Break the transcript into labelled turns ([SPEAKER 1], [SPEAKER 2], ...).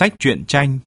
[SPEAKER 1] sách truyện tranh.